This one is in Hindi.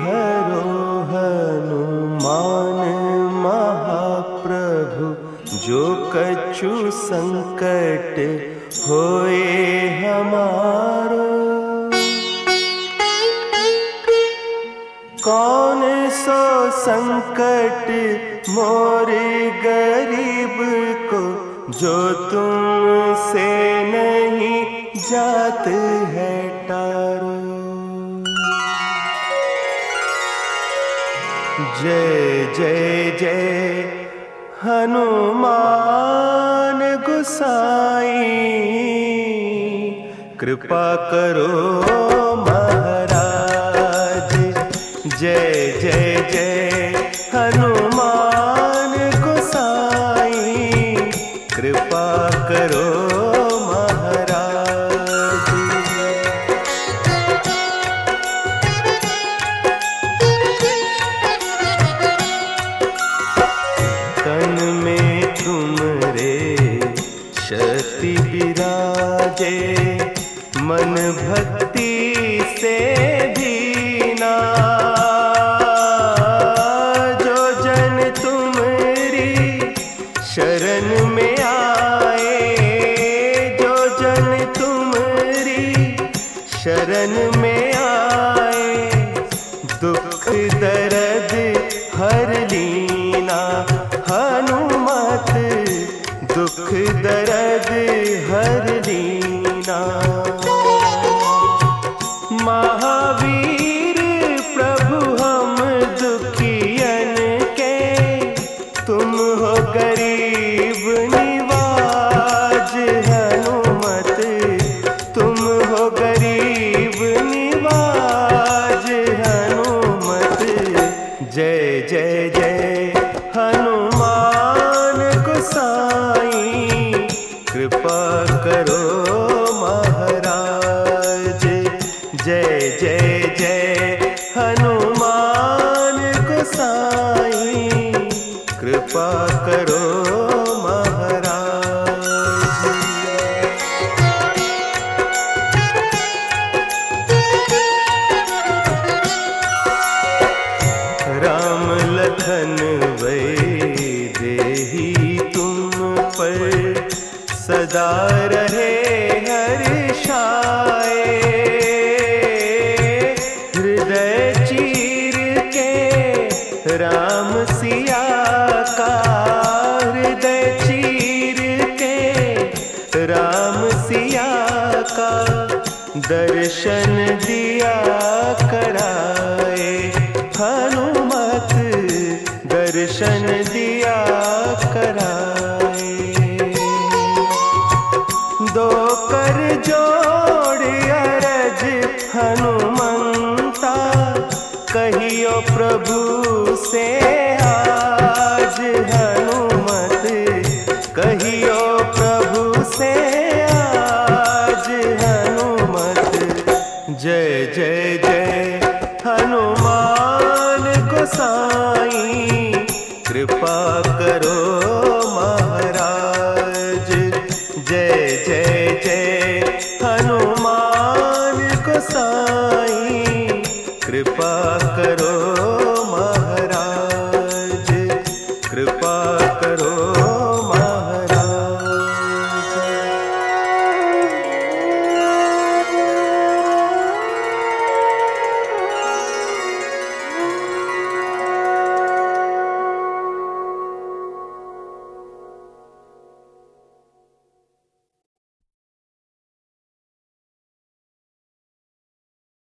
हरो हनुमान महाप्रभु, जो कछु संकट होए हमारो। कौन सो संकट मोरे गरीब को, जो तुमसे नहीं जात है टा जय जय जय हनुमान गुसाई। कृपा करो महाराज। जय जय जय। तन तुम रे। शक्ति विराजे, मन भक्ति से दीना जो जन तुम्हारी शरण में आए दर्द हर लीना महावीर प्रभु, हम दुखियन के तुम हो गरीब निवाज हनुमत। तुम हो गरीब निवाज हनुमत। जय जय जय हनुमान गुसाई। कृपा करो महाराज। जय जय जय। हनुमान गुसाई। कृपा करो राम लखन वै देही तुम पर। सदा रहे हर्षाए हृदय चीर के राम सिया का, हृदय चीर के राम सिया का, दर्शन दिया कराए प्रभु से आज हनुमत कहियो, प्रभु से आज हनुमत। जय जय जय हनुमान गोसाई, कृपा करो